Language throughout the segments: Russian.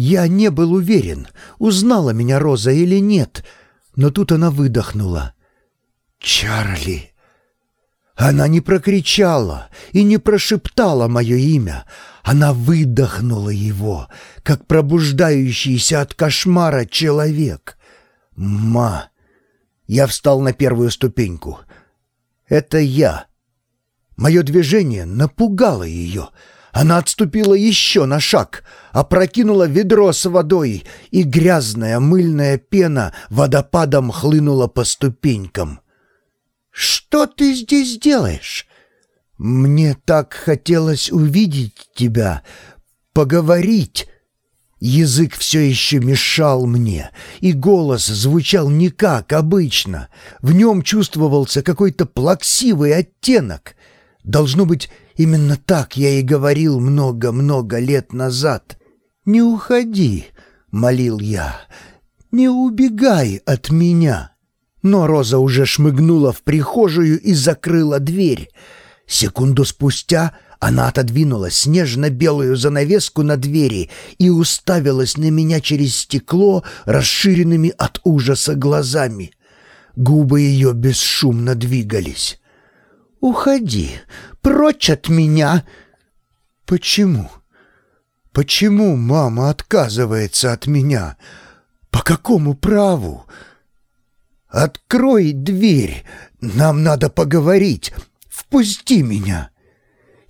Я не был уверен, узнала меня Роза или нет, но тут она выдохнула. «Чарли!» Она не прокричала и не прошептала мое имя. Она выдохнула его, как пробуждающийся от кошмара человек. «Ма!» Я встал на первую ступеньку. «Это я!» Мое движение напугало ее. Она отступила еще на шаг, опрокинула ведро с водой, и грязная мыльная пена водопадом хлынула по ступенькам. «Что ты здесь делаешь?» «Мне так хотелось увидеть тебя, поговорить». Язык все еще мешал мне, и голос звучал не как обычно. В нем чувствовался какой-то плаксивый оттенок. Должно быть, именно так я и говорил много-много лет назад. «Не уходи», — молил я, — «не убегай от меня». Но Роза уже шмыгнула в прихожую и закрыла дверь. Секунду спустя она отодвинула снежно-белую занавеску на двери и уставилась на меня через стекло расширенными от ужаса глазами. Губы ее бесшумно двигались. «Уходи! Прочь от меня!» «Почему? Почему мама отказывается от меня? По какому праву?» «Открой дверь! Нам надо поговорить! Впусти меня!»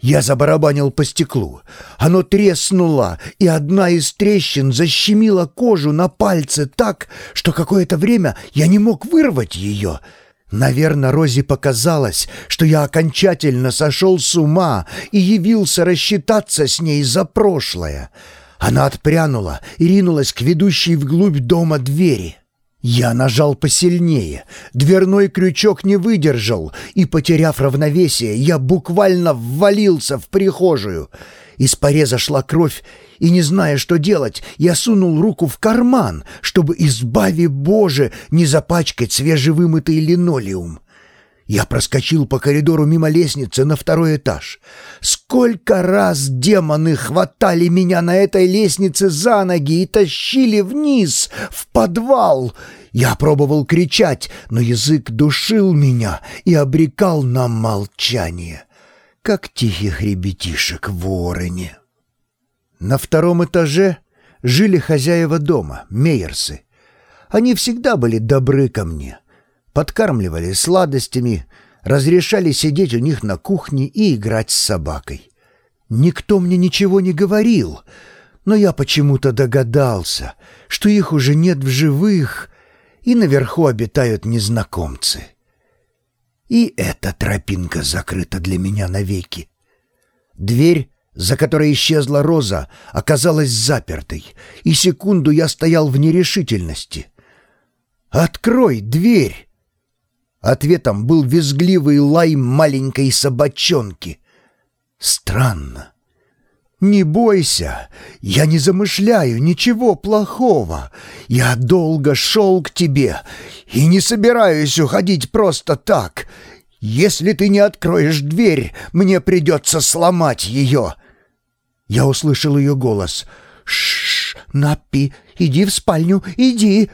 Я забарабанил по стеклу. Оно треснуло, и одна из трещин защемила кожу на пальце так, что какое-то время я не мог вырвать ее. Наверное, Розе показалось, что я окончательно сошел с ума и явился рассчитаться с ней за прошлое. Она отпрянула и ринулась к ведущей вглубь дома двери. Я нажал посильнее, дверной крючок не выдержал, и, потеряв равновесие, я буквально ввалился в прихожую. Из пореза шла кровь, и, не зная, что делать, я сунул руку в карман, чтобы, избави Боже, не запачкать свежевымытый линолеум. Я проскочил по коридору мимо лестницы на второй этаж. Сколько раз демоны хватали меня на этой лестнице за ноги и тащили вниз, в подвал. Я пробовал кричать, но язык душил меня и обрекал на молчание, как тихих ребятишек в вороне. На втором этаже жили хозяева дома, мейерсы. Они всегда были добры ко мне — подкармливали сладостями, разрешали сидеть у них на кухне и играть с собакой. Никто мне ничего не говорил, но я почему-то догадался, что их уже нет в живых, и наверху обитают незнакомцы. И эта тропинка закрыта для меня навеки. Дверь, за которой исчезла Роза, оказалась запертой, и секунду я стоял в нерешительности. «Открой дверь!» Ответом был визгливый лай маленькой собачонки. Странно. «Не бойся, я не замышляю ничего плохого. Я долго шел к тебе и не собираюсь уходить просто так. Если ты не откроешь дверь, мне придется сломать ее». Я услышал ее голос. «Шш, Наппи, иди в спальню, иди!»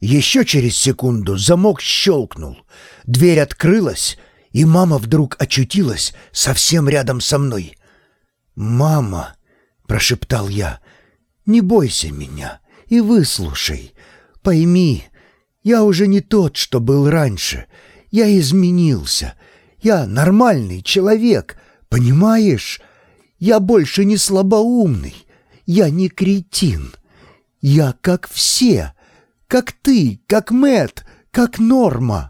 Еще через секунду замок щелкнул, дверь открылась, и мама вдруг очутилась совсем рядом со мной. «Мама!» — прошептал я. «Не бойся меня и выслушай. Пойми, я уже не тот, что был раньше. Я изменился. Я нормальный человек, понимаешь? Я больше не слабоумный. Я не кретин. Я как все» как ты, как Мэт, как Норма.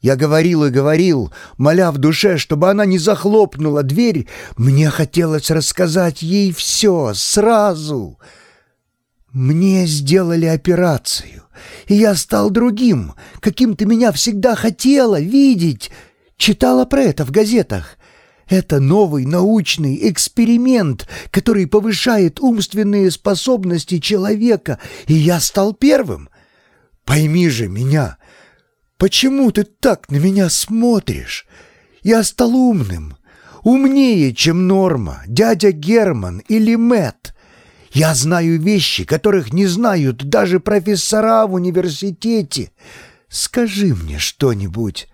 Я говорил и говорил, моля в душе, чтобы она не захлопнула дверь. Мне хотелось рассказать ей все сразу. Мне сделали операцию, и я стал другим, каким ты меня всегда хотела видеть. Читала про это в газетах. Это новый научный эксперимент, который повышает умственные способности человека, и я стал первым. Пойми же меня. Почему ты так на меня смотришь? Я стал умным, умнее, чем Норма, дядя Герман или Мэт. Я знаю вещи, которых не знают даже профессора в университете. Скажи мне что-нибудь.